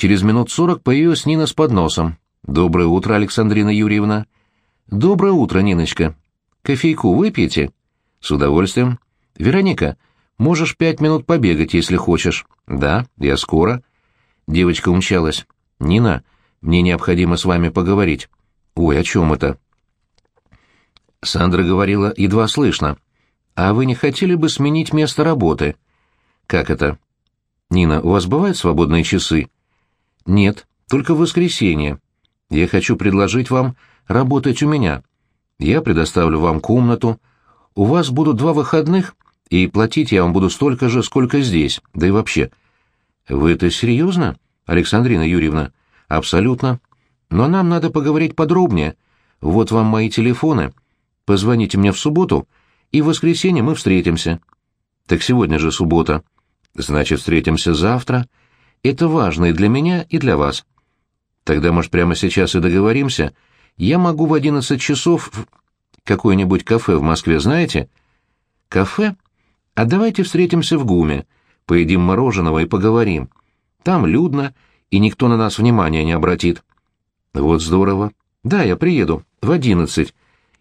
Через минут сорок появилась Нина с подносом. «Доброе утро, Александрина Юрьевна». «Доброе утро, Ниночка. Кофейку выпьете?» «С удовольствием». «Вероника, можешь пять минут побегать, если хочешь». «Да, я скоро». Девочка умчалась. «Нина, мне необходимо с вами поговорить». «Ой, о чем это?» Сандра говорила едва слышно. «А вы не хотели бы сменить место работы?» «Как это?» «Нина, у вас бывают свободные часы?» «Нет, только в воскресенье. Я хочу предложить вам работать у меня. Я предоставлю вам комнату. У вас будут два выходных, и платить я вам буду столько же, сколько здесь, да и вообще». «Вы это серьезно, Александрина Юрьевна?» «Абсолютно. Но нам надо поговорить подробнее. Вот вам мои телефоны. Позвоните мне в субботу, и в воскресенье мы встретимся». «Так сегодня же суббота». «Значит, встретимся завтра. Это важно и для меня, и для вас». «Тогда, может, прямо сейчас и договоримся. Я могу в одиннадцать часов в какое-нибудь кафе в Москве, знаете?» «Кафе? А давайте встретимся в ГУМе, поедим мороженого и поговорим. Там людно, и никто на нас внимания не обратит». «Вот здорово. Да, я приеду. В одиннадцать».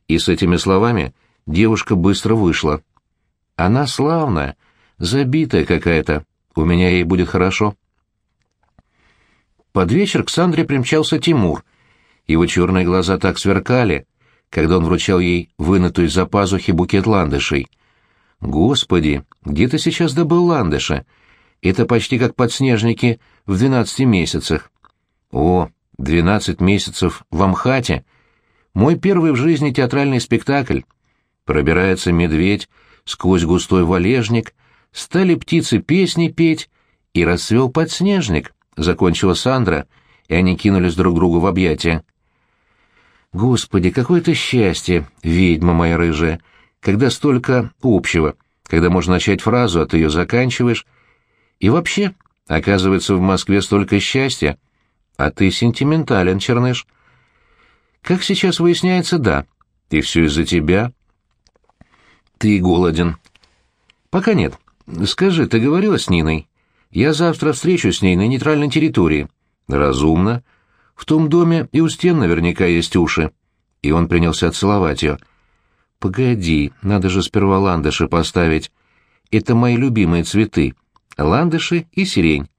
И с этими словами девушка быстро вышла. «Она славная, забитая какая-то. У меня ей будет хорошо». Под вечер к Сандре примчался Тимур. Его черные глаза так сверкали, когда он вручал ей вынутую из-за пазухи букет ландышей. «Господи, где ты сейчас добыл ландыша? Это почти как подснежники в двенадцати месяцах». «О, двенадцать месяцев в Амхате. Мой первый в жизни театральный спектакль. Пробирается медведь сквозь густой валежник, стали птицы песни петь, и расцвел подснежник» закончила Сандра, и они кинулись друг другу в объятия. Господи, какое это счастье, ведьма моя рыжая, когда столько общего, когда можно начать фразу, а ты ее заканчиваешь. И вообще, оказывается, в Москве столько счастья, а ты сентиментален, Черныш. Как сейчас выясняется, да, и все из-за тебя. Ты голоден. Пока нет. Скажи, ты говорила с Ниной? Я завтра встречу с ней на нейтральной территории. Разумно. В том доме и у стен наверняка есть уши. И он принялся целовать ее. Погоди, надо же сперва ландыши поставить. Это мои любимые цветы. Ландыши и сирень.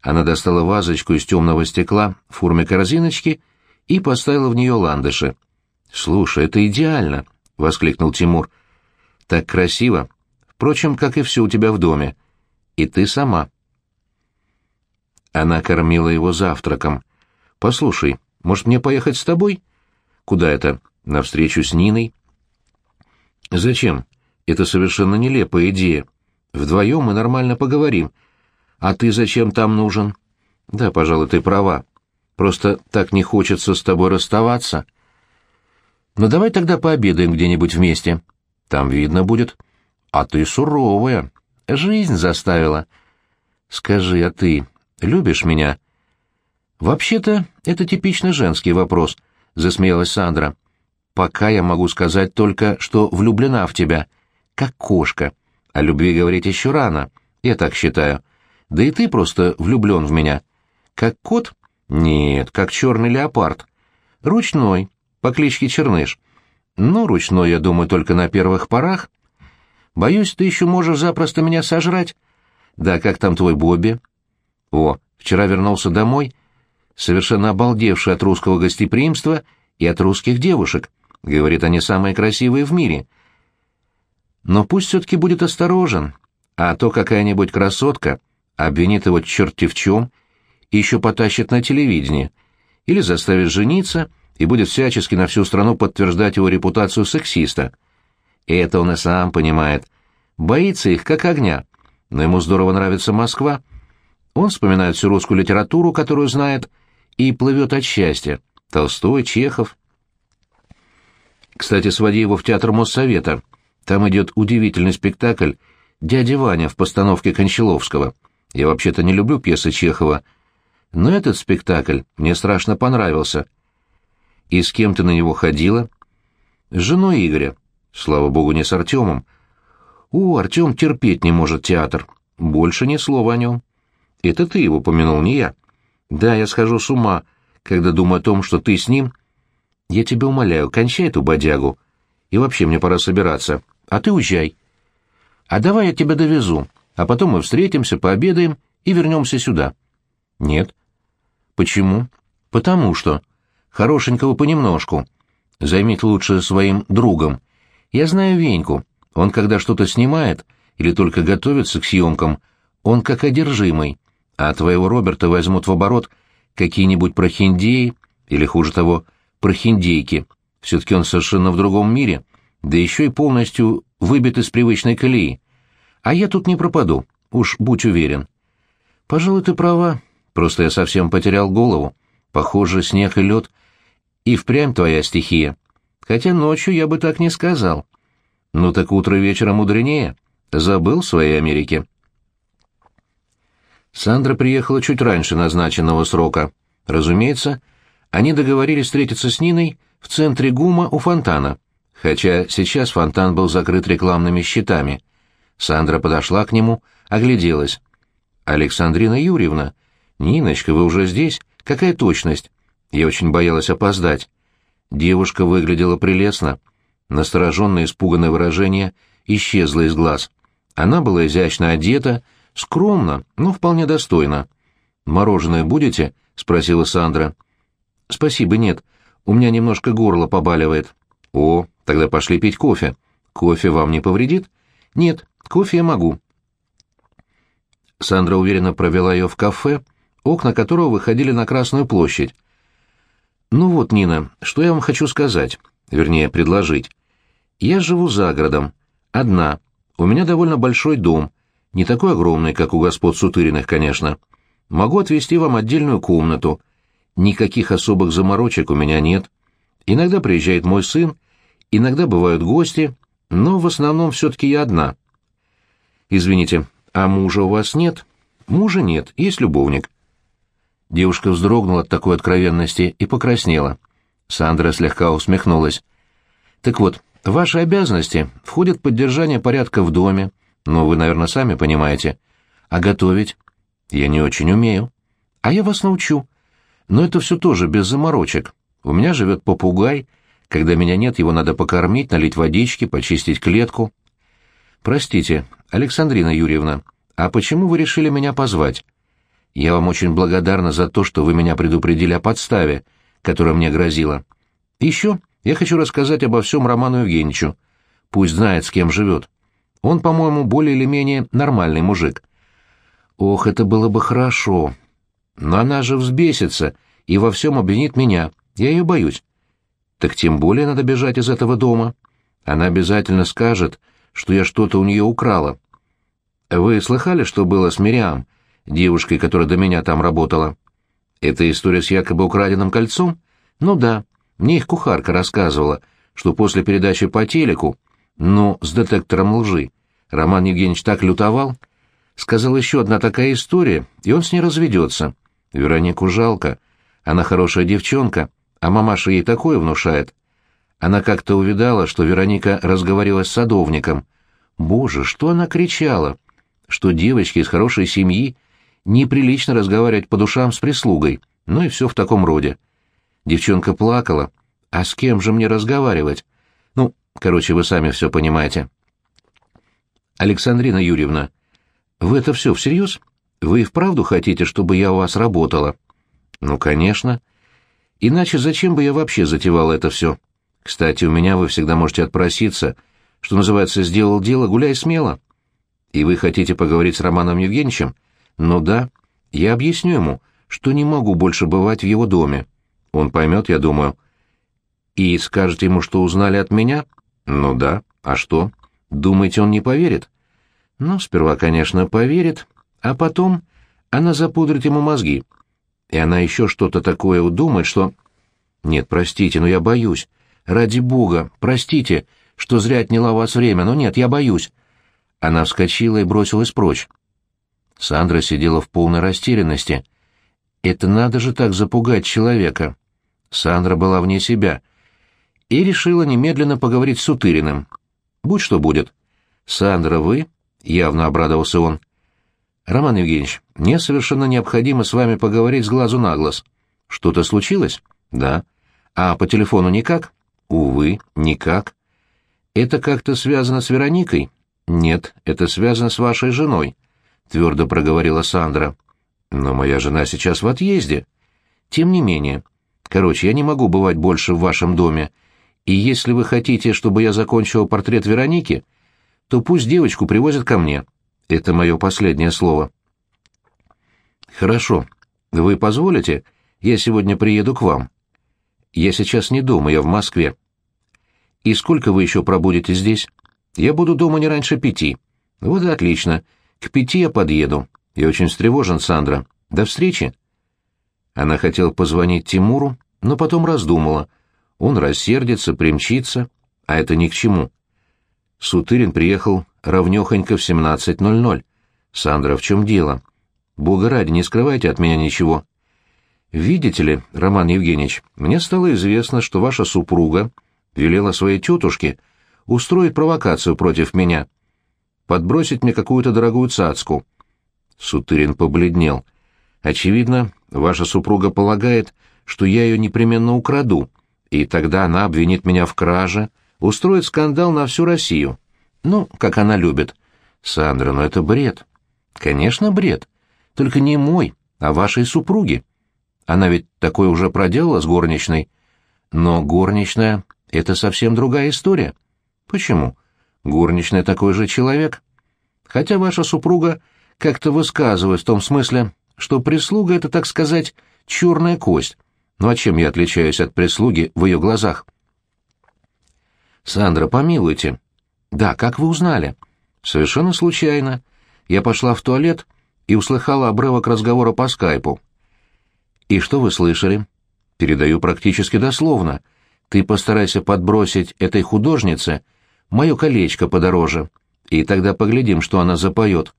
Она достала вазочку из темного стекла в форме корзиночки и поставила в нее ландыши. «Слушай, это идеально!» — воскликнул Тимур. «Так красиво. Впрочем, как и все у тебя в доме и ты сама. Она кормила его завтраком. «Послушай, может, мне поехать с тобой?» «Куда это? На встречу с Ниной?» «Зачем? Это совершенно нелепая идея. Вдвоем мы нормально поговорим. А ты зачем там нужен?» «Да, пожалуй, ты права. Просто так не хочется с тобой расставаться». «Ну давай тогда пообедаем где-нибудь вместе. Там видно будет». «А ты суровая», Жизнь заставила. Скажи, а ты любишь меня? Вообще-то, это типично женский вопрос, засмеялась Сандра. Пока я могу сказать только, что влюблена в тебя, как кошка. О любви говорить еще рано, я так считаю. Да и ты просто влюблен в меня. Как кот? Нет, как черный леопард. Ручной, по кличке Черныш. Но ручной, я думаю, только на первых порах. Боюсь, ты еще можешь запросто меня сожрать. Да как там твой Бобби? О, вчера вернулся домой, совершенно обалдевший от русского гостеприимства и от русских девушек. Говорит, они самые красивые в мире. Но пусть все-таки будет осторожен, а то какая-нибудь красотка обвинит его черти в чем и еще потащит на телевидение, или заставит жениться и будет всячески на всю страну подтверждать его репутацию сексиста. Это он и сам понимает. Боится их, как огня. Но ему здорово нравится Москва. Он вспоминает всю русскую литературу, которую знает, и плывет от счастья. Толстой, Чехов. Кстати, своди его в театр Моссовета. Там идет удивительный спектакль «Дядя Ваня» в постановке Кончаловского. Я вообще-то не люблю пьесы Чехова, но этот спектакль мне страшно понравился. И с кем ты на него ходила? С женой Игоря. Слава богу, не с Артемом. У, Артем терпеть не может театр. Больше ни слова о нем. Это ты его помянул, не я. Да, я схожу с ума, когда думаю о том, что ты с ним... Я тебя умоляю, кончай эту бодягу. И вообще мне пора собираться. А ты уезжай. А давай я тебя довезу, а потом мы встретимся, пообедаем и вернемся сюда. Нет. Почему? Потому что. Хорошенького понемножку. Займить лучше своим другом. Я знаю Веньку. Он, когда что-то снимает или только готовится к съемкам, он как одержимый. А твоего Роберта возьмут в оборот какие-нибудь прохиндеи или, хуже того, прохиндейки. Все-таки он совершенно в другом мире, да еще и полностью выбит из привычной колеи. А я тут не пропаду, уж будь уверен. Пожалуй, ты права, просто я совсем потерял голову. Похоже, снег и лед и впрямь твоя стихия. Хотя ночью я бы так не сказал. Ну так утро вечера мудренее. Забыл в своей Америке. Сандра приехала чуть раньше назначенного срока. Разумеется, они договорились встретиться с Ниной в центре ГУМа у фонтана, хотя сейчас фонтан был закрыт рекламными щитами. Сандра подошла к нему, огляделась. «Александрина Юрьевна, Ниночка, вы уже здесь? Какая точность?» Я очень боялась опоздать. Девушка выглядела прелестно. Настороженное испуганное выражение исчезло из глаз. Она была изящно одета, скромно, но вполне достойно. «Мороженое будете?» — спросила Сандра. «Спасибо, нет. У меня немножко горло побаливает». «О, тогда пошли пить кофе. Кофе вам не повредит?» «Нет, кофе я могу». Сандра уверенно провела ее в кафе, окна которого выходили на Красную площадь. «Ну вот, Нина, что я вам хочу сказать, вернее, предложить. Я живу за городом, одна. У меня довольно большой дом, не такой огромный, как у господ Сутыриных, конечно. Могу отвести вам отдельную комнату. Никаких особых заморочек у меня нет. Иногда приезжает мой сын, иногда бывают гости, но в основном все-таки я одна. Извините, а мужа у вас нет? Мужа нет, есть любовник. Девушка вздрогнула от такой откровенности и покраснела. Сандра слегка усмехнулась. «Так вот, в ваши обязанности входит поддержание порядка в доме, но вы, наверное, сами понимаете. А готовить? Я не очень умею. А я вас научу. Но это все тоже без заморочек. У меня живет попугай. Когда меня нет, его надо покормить, налить водички, почистить клетку. Простите, Александрина Юрьевна, а почему вы решили меня позвать? Я вам очень благодарна за то, что вы меня предупредили о подставе, которая мне грозила. Еще я хочу рассказать обо всем Роману Евгеньевичу. Пусть знает, с кем живет. Он, по-моему, более или менее нормальный мужик. Ох, это было бы хорошо. Но она же взбесится и во всем обвинит меня. Я ее боюсь. Так тем более надо бежать из этого дома. Она обязательно скажет, что я что-то у нее украла. Вы слыхали, что было с Мириам? Девушкой, которая до меня там работала. Это история с якобы украденным кольцом? Ну да, мне их кухарка рассказывала, что после передачи по телеку, ну, с детектором лжи, Роман Евгеньевич так лютовал, сказал еще одна такая история, и он с ней разведется. Веронику жалко. Она хорошая девчонка, а мамаша ей такое внушает. Она как-то увидала, что Вероника разговаривала с садовником. Боже, что она кричала! Что девочки из хорошей семьи неприлично разговаривать по душам с прислугой, ну и все в таком роде. Девчонка плакала. А с кем же мне разговаривать? Ну, короче, вы сами все понимаете. Александрина Юрьевна, вы это все всерьез? Вы и вправду хотите, чтобы я у вас работала? Ну, конечно. Иначе зачем бы я вообще затевал это все? Кстати, у меня вы всегда можете отпроситься. Что называется, сделал дело, гуляй смело. И вы хотите поговорить с Романом Евгеньевичем? Ну да, я объясню ему, что не могу больше бывать в его доме. Он поймет, я думаю. И скажете ему, что узнали от меня? Ну да, а что? Думаете, он не поверит? Ну, сперва, конечно, поверит, а потом она запудрит ему мозги. И она еще что-то такое удумает, что... Нет, простите, но я боюсь. Ради бога, простите, что зря отняла у вас время, но нет, я боюсь. Она вскочила и бросилась прочь. Сандра сидела в полной растерянности. Это надо же так запугать человека. Сандра была вне себя и решила немедленно поговорить с Сутыриным. Будь что будет. «Сандра, вы?» — явно обрадовался он. Роман Евгеньевич, мне совершенно необходимо с вами поговорить с глазу на глаз. Что-то случилось? Да. А по телефону никак? Увы, никак. Это как-то связано с Вероникой? Нет, это связано с вашей женой, твердо проговорила Сандра. Но моя жена сейчас в отъезде. Тем не менее. Короче, я не могу бывать больше в вашем доме. И если вы хотите, чтобы я закончил портрет Вероники, то пусть девочку привозят ко мне. Это мое последнее слово. Хорошо. Вы позволите? Я сегодня приеду к вам. Я сейчас не дома, я в Москве. И сколько вы еще пробудете здесь? Я буду дома не раньше пяти. Вот и отлично. К пяти я подъеду. Я очень встревожен, Сандра. До встречи. Она хотела позвонить Тимуру, но потом раздумала. Он рассердится, примчится, а это ни к чему. Сутырин приехал ровнёхонько в 17.00. Сандра, в чем дело? Бога ради, не скрывайте от меня ничего. Видите ли, Роман Евгеньевич, мне стало известно, что ваша супруга велела своей тетушке устроить провокацию против меня, подбросить мне какую-то дорогую цацку. Сутырин побледнел. Очевидно, ваша супруга полагает, что я ее непременно украду, и тогда она обвинит меня в краже, устроит скандал на всю Россию. Ну, как она любит. Сандра, ну это бред. Конечно, бред. Только не мой, а вашей супруги. Она ведь такое уже проделала с горничной. Но горничная — это совсем другая история. Почему? Горничная такой же человек. Хотя ваша супруга как-то высказывает в том смысле, что прислуга — это, так сказать, черная кость. Ну а чем я отличаюсь от прислуги в ее глазах? Сандра, помилуйте. Да, как вы узнали? Совершенно случайно. Я пошла в туалет и услыхала обрывок разговора по скайпу. И что вы слышали? Передаю практически дословно. Ты постарайся подбросить этой художнице мое колечко подороже, и тогда поглядим, что она запоет.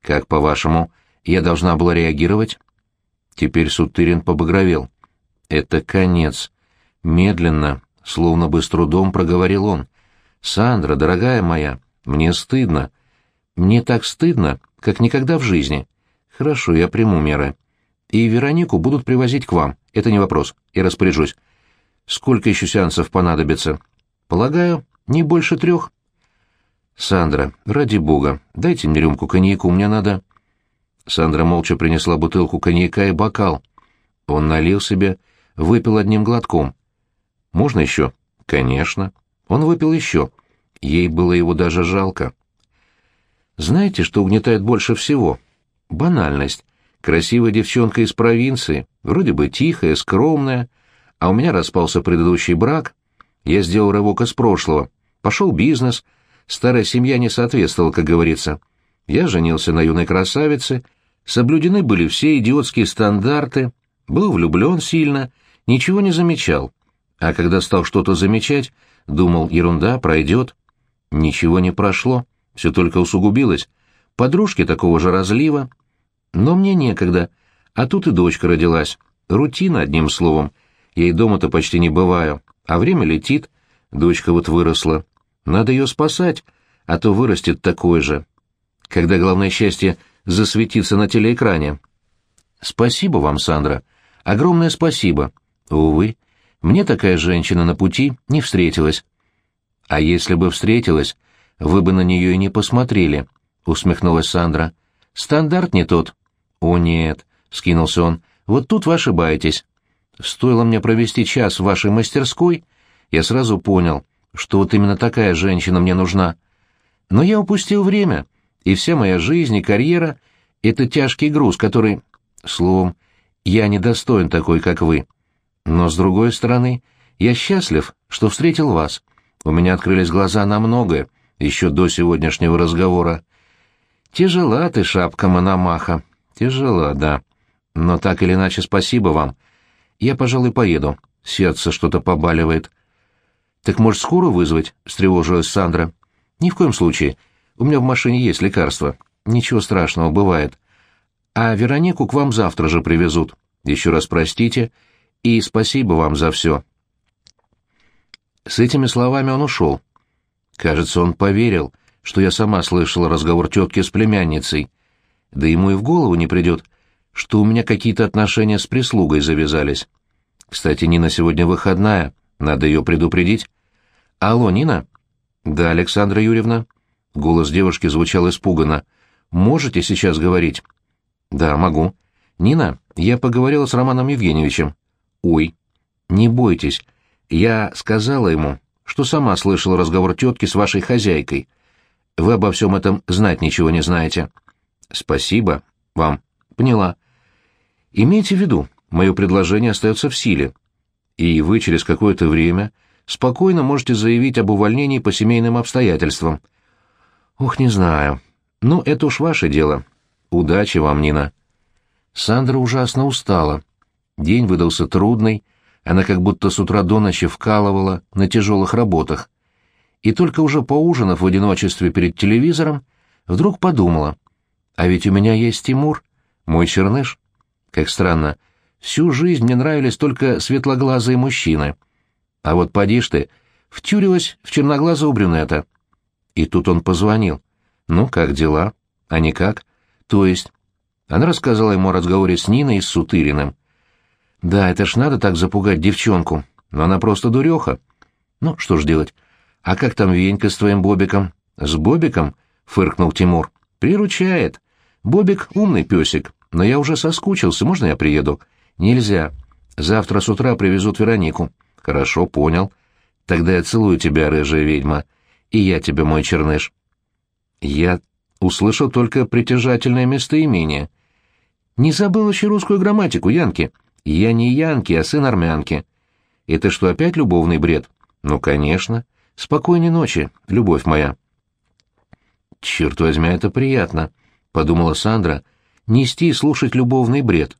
Как, по-вашему, я должна была реагировать? Теперь Сутырин побагровел. Это конец. Медленно, словно бы с трудом проговорил он. «Сандра, дорогая моя, мне стыдно. Мне так стыдно, как никогда в жизни. Хорошо, я приму меры. И Веронику будут привозить к вам. Это не вопрос. Я распоряжусь. Сколько еще сеансов понадобится? Полагаю, не больше трех. Сандра, ради бога, дайте мне рюмку коньяку, мне надо... Сандра молча принесла бутылку коньяка и бокал. Он налил себе, выпил одним глотком. «Можно еще?» «Конечно». Он выпил еще. Ей было его даже жалко. Знаете, что угнетает больше всего? Банальность. Красивая девчонка из провинции, вроде бы тихая, скромная, а у меня распался предыдущий брак. Я сделал рывок из прошлого. Пошел бизнес. Старая семья не соответствовала, как говорится. Я женился на юной красавице, соблюдены были все идиотские стандарты, был влюблен сильно, ничего не замечал. А когда стал что-то замечать, думал, ерунда, пройдет. Ничего не прошло, все только усугубилось. Подружки такого же разлива. Но мне некогда. А тут и дочка родилась. Рутина, одним словом. Я и дома-то почти не бываю. А время летит. Дочка вот выросла. Надо ее спасать, а то вырастет такой же. Когда главное счастье засветится на телеэкране. Спасибо вам, Сандра. Огромное спасибо. Увы, мне такая женщина на пути не встретилась. А если бы встретилась, вы бы на нее и не посмотрели, — усмехнулась Сандра. Стандарт не тот. О, нет, — скинулся он, — вот тут вы ошибаетесь. Стоило мне провести час в вашей мастерской, я сразу понял, что вот именно такая женщина мне нужна. Но я упустил время, и вся моя жизнь и карьера — это тяжкий груз, который... Словом, я недостоин такой, как вы. Но, с другой стороны, я счастлив, что встретил вас. У меня открылись глаза на многое, еще до сегодняшнего разговора. Тяжела ты, шапка Мономаха. Тяжела, да. Но так или иначе спасибо вам. Я, пожалуй, поеду. Сердце что-то побаливает. Так может, скорую вызвать? — встревожилась Сандра. Ни в коем случае. У меня в машине есть лекарство. Ничего страшного, бывает. А Веронику к вам завтра же привезут. Еще раз простите и спасибо вам за все. С этими словами он ушел. Кажется, он поверил, что я сама слышала разговор тетки с племянницей. Да ему и в голову не придет, что у меня какие-то отношения с прислугой завязались. Кстати, Нина сегодня выходная, надо ее предупредить. Алло, Нина? Да, Александра Юрьевна. Голос девушки звучал испуганно. Можете сейчас говорить? Да, могу. Нина, я поговорила с Романом Евгеньевичем. Ой, не бойтесь. Я сказала ему, что сама слышала разговор тетки с вашей хозяйкой. Вы обо всем этом знать ничего не знаете. Спасибо вам. Поняла. Имейте в виду, мое предложение остается в силе. И вы через какое-то время спокойно можете заявить об увольнении по семейным обстоятельствам. Ух, не знаю. Ну, это уж ваше дело. Удачи вам, Нина. Сандра ужасно устала. День выдался трудный, она как будто с утра до ночи вкалывала на тяжелых работах. И только уже поужинав в одиночестве перед телевизором, вдруг подумала, а ведь у меня есть Тимур, мой черныш. Как странно, всю жизнь мне нравились только светлоглазые мужчины. А вот поди ж ты, втюрилась в черноглазого брюнета. И тут он позвонил. «Ну, как дела?» «А никак?» «То есть?» Она рассказала ему о разговоре с Ниной и с Сутыриным. «Да, это ж надо так запугать девчонку, но она просто дуреха. Ну, что ж делать? А как там Венька с твоим Бобиком?» «С Бобиком?» — фыркнул Тимур. «Приручает. Бобик умный песик, но я уже соскучился, можно я приеду?» «Нельзя. Завтра с утра привезут Веронику». «Хорошо, понял. Тогда я целую тебя, рыжая ведьма, и я тебе, мой черныш». Я услышал только притяжательное местоимение. «Не забыл еще русскую грамматику, Янки. Я не Янки, а сын армянки. Это что, опять любовный бред?» «Ну, конечно. Спокойной ночи, любовь моя». «Черт возьми, это приятно», — подумала Сандра, — «нести и слушать любовный бред».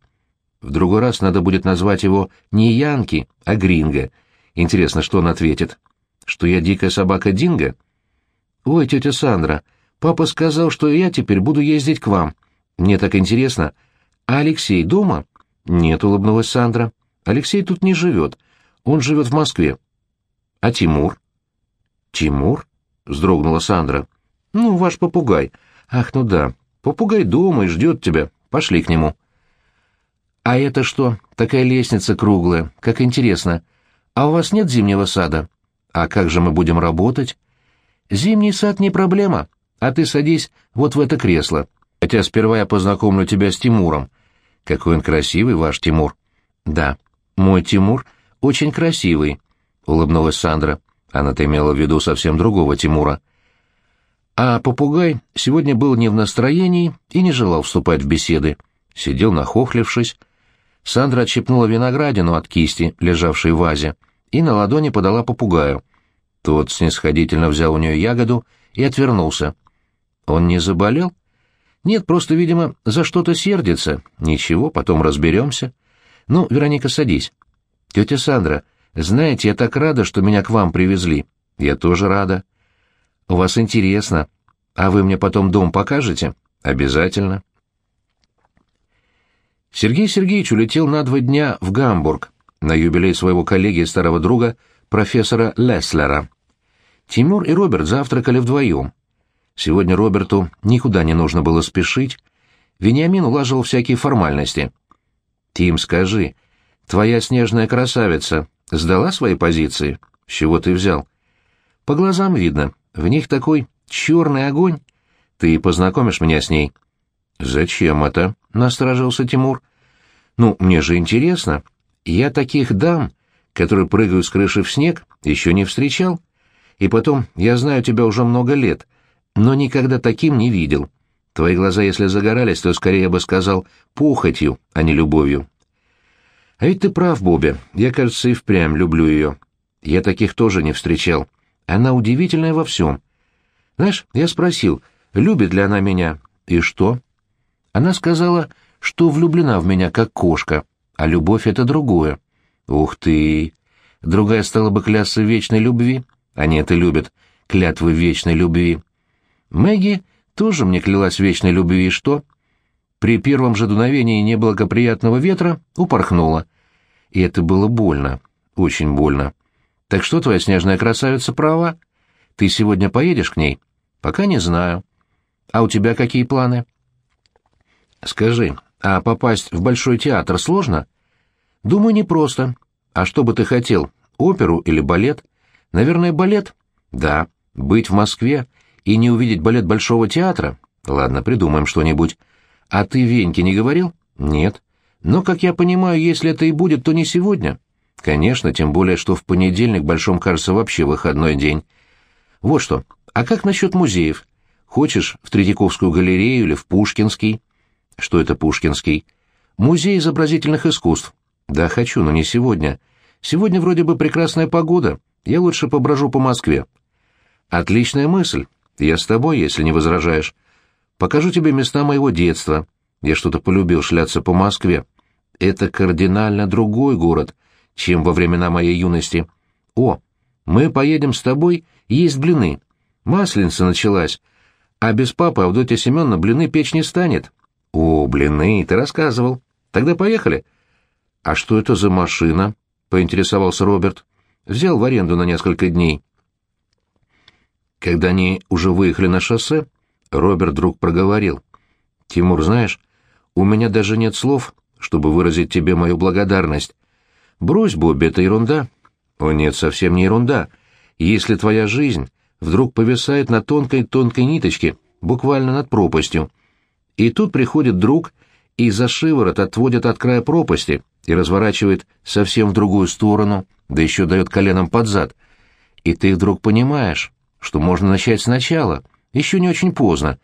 В другой раз надо будет назвать его не Янки, а Гринго. Интересно, что он ответит? Что я дикая собака Динго? Ой, тетя Сандра, папа сказал, что я теперь буду ездить к вам. Мне так интересно. А Алексей дома? Нет, улыбнулась Сандра. Алексей тут не живет. Он живет в Москве. А Тимур? Тимур? Вздрогнула Сандра. Ну, ваш попугай. Ах, ну да. Попугай дома и ждет тебя. Пошли к нему. «А это что? Такая лестница круглая. Как интересно. А у вас нет зимнего сада? А как же мы будем работать?» «Зимний сад не проблема. А ты садись вот в это кресло. Хотя сперва я познакомлю тебя с Тимуром. Какой он красивый, ваш Тимур». «Да, мой Тимур очень красивый», — улыбнулась Сандра. Она-то имела в виду совсем другого Тимура. А попугай сегодня был не в настроении и не желал вступать в беседы. Сидел нахохлившись, Сандра отщипнула виноградину от кисти, лежавшей в вазе, и на ладони подала попугаю. Тот снисходительно взял у нее ягоду и отвернулся. Он не заболел? Нет, просто, видимо, за что-то сердится. Ничего, потом разберемся. Ну, Вероника, садись. Тетя Сандра, знаете, я так рада, что меня к вам привезли. Я тоже рада. У вас интересно. А вы мне потом дом покажете? Обязательно. Сергей Сергеевич улетел на два дня в Гамбург на юбилей своего коллеги и старого друга, профессора Леслера. Тимур и Роберт завтракали вдвоем. Сегодня Роберту никуда не нужно было спешить. Вениамин улаживал всякие формальности. «Тим, скажи, твоя снежная красавица сдала свои позиции? С чего ты взял?» «По глазам видно. В них такой черный огонь. Ты познакомишь меня с ней?» «Зачем это?» — насторожился Тимур. «Ну, мне же интересно. Я таких дам, которые прыгают с крыши в снег, еще не встречал. И потом, я знаю тебя уже много лет, но никогда таким не видел. Твои глаза, если загорались, то скорее я бы сказал похотью, а не любовью». «А ведь ты прав, Бобби. Я, кажется, и впрямь люблю ее. Я таких тоже не встречал. Она удивительная во всем. Знаешь, я спросил, любит ли она меня. И что?» Она сказала, что влюблена в меня как кошка, а любовь — это другое. Ух ты! Другая стала бы клясться вечной любви. Они это любят, клятвы вечной любви. Мэгги тоже мне клялась вечной любви, и что? При первом же дуновении неблагоприятного ветра упорхнула. И это было больно, очень больно. Так что твоя снежная красавица права? Ты сегодня поедешь к ней? Пока не знаю. А у тебя какие планы?» Скажи, а попасть в Большой театр сложно? Думаю, непросто. А что бы ты хотел, оперу или балет? Наверное, балет? Да. Быть в Москве и не увидеть балет Большого театра? Ладно, придумаем что-нибудь. А ты Веньке не говорил? Нет. Но, как я понимаю, если это и будет, то не сегодня. Конечно, тем более, что в понедельник Большом кажется вообще выходной день. Вот что, а как насчет музеев? Хочешь в Третьяковскую галерею или в Пушкинский? Что это Пушкинский? Музей изобразительных искусств. Да, хочу, но не сегодня. Сегодня вроде бы прекрасная погода. Я лучше поброжу по Москве. Отличная мысль. Я с тобой, если не возражаешь. Покажу тебе места моего детства. Я что-то полюбил шляться по Москве. Это кардинально другой город, чем во времена моей юности. О, мы поедем с тобой есть блины. Масленица началась, а без папы Авдотья Семеновна блины печь не станет. О, блины, ты рассказывал. Тогда поехали. А что это за машина? Поинтересовался Роберт. Взял в аренду на несколько дней. Когда они уже выехали на шоссе, Роберт вдруг проговорил. «Тимур, знаешь, у меня даже нет слов, чтобы выразить тебе мою благодарность. Брось, Бобби, это ерунда». «О нет, совсем не ерунда. Если твоя жизнь вдруг повисает на тонкой-тонкой ниточке, буквально над пропастью, и тут приходит друг и за шиворот отводит от края пропасти и разворачивает совсем в другую сторону, да еще дает коленом под зад, и ты вдруг понимаешь, что можно начать сначала, еще не очень поздно.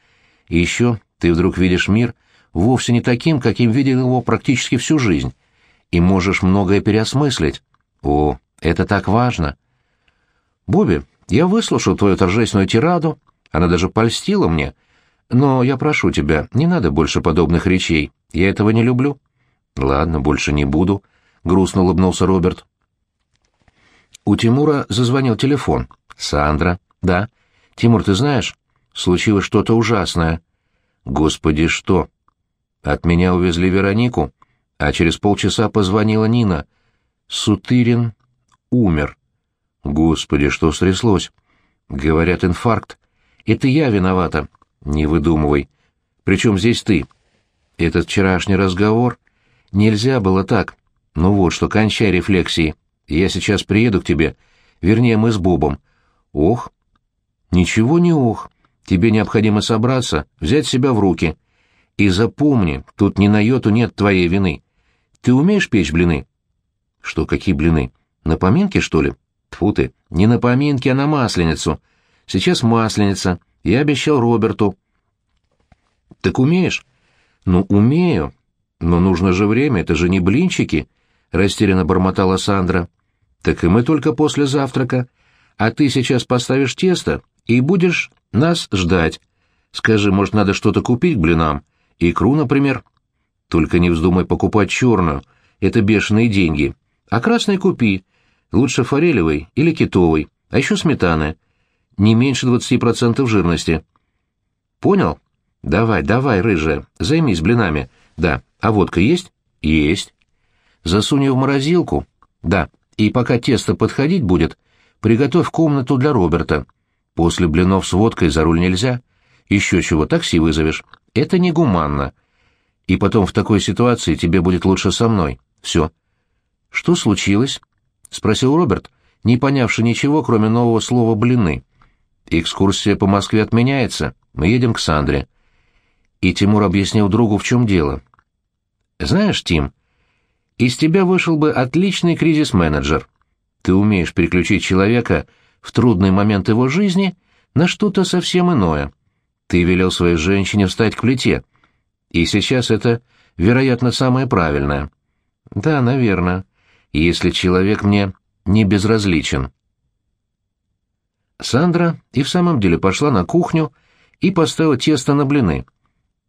И еще ты вдруг видишь мир вовсе не таким, каким видел его практически всю жизнь, и можешь многое переосмыслить. О, это так важно. Бобби, я выслушал твою торжественную тираду, она даже польстила мне, но я прошу тебя, не надо больше подобных речей, я этого не люблю. Ладно, больше не буду, — грустно улыбнулся Роберт. У Тимура зазвонил телефон. «Сандра?» «Да. Тимур, ты знаешь, случилось что-то ужасное». «Господи, что?» «От меня увезли Веронику, а через полчаса позвонила Нина. Сутырин умер». «Господи, что стряслось?» «Говорят, инфаркт. Это я виновата». «Не выдумывай. Причем здесь ты?» «Этот вчерашний разговор...» «Нельзя было так. Ну вот что, кончай рефлексии. Я сейчас приеду к тебе. Вернее, мы с Бобом. Ох, «Ничего не ох. Тебе необходимо собраться, взять себя в руки. И запомни, тут ни на йоту нет твоей вины. Ты умеешь печь блины?» «Что, какие блины? На поминке, что ли?» Тфу ты, не на поминке, а на масленицу. Сейчас масленица. Я обещал Роберту». «Так умеешь?» «Ну, умею. Но нужно же время, это же не блинчики», — растерянно бормотала Сандра. «Так и мы только после завтрака. А ты сейчас поставишь тесто и будешь нас ждать. Скажи, может, надо что-то купить к блинам? Икру, например? Только не вздумай покупать черную, это бешеные деньги. А красной купи, лучше форелевой или китовой, а еще сметаны. Не меньше двадцати процентов жирности. Понял? Давай, давай, рыжая, займись блинами. Да, а водка есть? Есть. Засунь ее в морозилку? Да, и пока тесто подходить будет, приготовь комнату для Роберта. После блинов с водкой за руль нельзя. Еще чего, такси вызовешь. Это негуманно. И потом в такой ситуации тебе будет лучше со мной. Все. Что случилось? Спросил Роберт, не понявший ничего, кроме нового слова «блины». Экскурсия по Москве отменяется. Мы едем к Сандре. И Тимур объяснил другу, в чем дело. Знаешь, Тим, из тебя вышел бы отличный кризис-менеджер. Ты умеешь переключить человека в трудный момент его жизни на что-то совсем иное. Ты велел своей женщине встать к плите. И сейчас это, вероятно, самое правильное. Да, наверное, если человек мне не безразличен. Сандра и в самом деле пошла на кухню и поставила тесто на блины.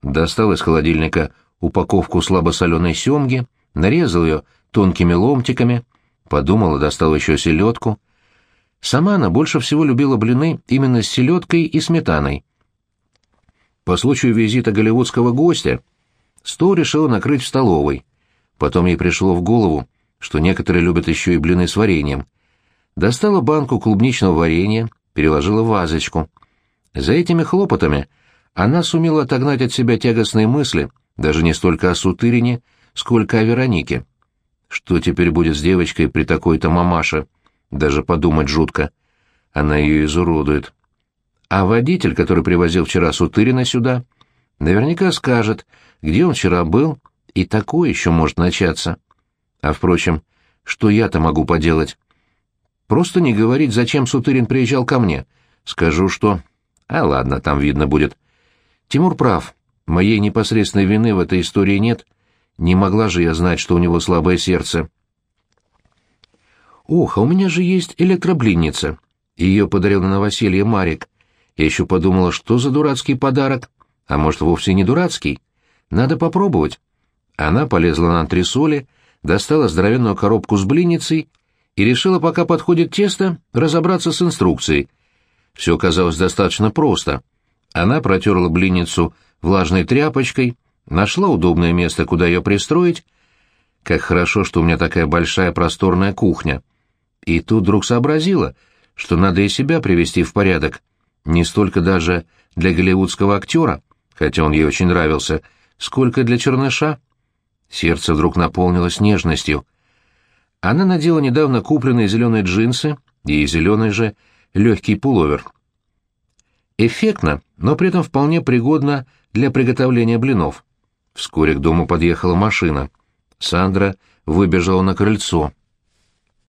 Достал из холодильника упаковку слабосоленой семги, нарезал ее тонкими ломтиками, подумал и достал еще селедку — Сама она больше всего любила блины именно с селедкой и сметаной. По случаю визита голливудского гостя стол решила накрыть в столовой. Потом ей пришло в голову, что некоторые любят еще и блины с вареньем. Достала банку клубничного варенья, переложила в вазочку. За этими хлопотами она сумела отогнать от себя тягостные мысли даже не столько о Сутырине, сколько о Веронике. Что теперь будет с девочкой при такой-то мамаше? Даже подумать жутко. Она ее изуродует. А водитель, который привозил вчера Сутырина сюда, наверняка скажет, где он вчера был, и такое еще может начаться. А, впрочем, что я-то могу поделать? Просто не говорить, зачем Сутырин приезжал ко мне. Скажу, что... А ладно, там видно будет. Тимур прав. Моей непосредственной вины в этой истории нет. Не могла же я знать, что у него слабое сердце. Ох, а у меня же есть электроблинница. Ее подарил на новоселье Марик. Я еще подумала, что за дурацкий подарок. А может, вовсе не дурацкий? Надо попробовать. Она полезла на антресоли, достала здоровенную коробку с блинницей и решила, пока подходит тесто, разобраться с инструкцией. Все казалось достаточно просто. Она протерла блинницу влажной тряпочкой, нашла удобное место, куда ее пристроить. Как хорошо, что у меня такая большая просторная кухня. И тут вдруг сообразила, что надо и себя привести в порядок. Не столько даже для голливудского актера, хотя он ей очень нравился, сколько для черныша. Сердце вдруг наполнилось нежностью. Она надела недавно купленные зеленые джинсы и зеленый же легкий пуловер. Эффектно, но при этом вполне пригодно для приготовления блинов. Вскоре к дому подъехала машина. Сандра выбежала на крыльцо.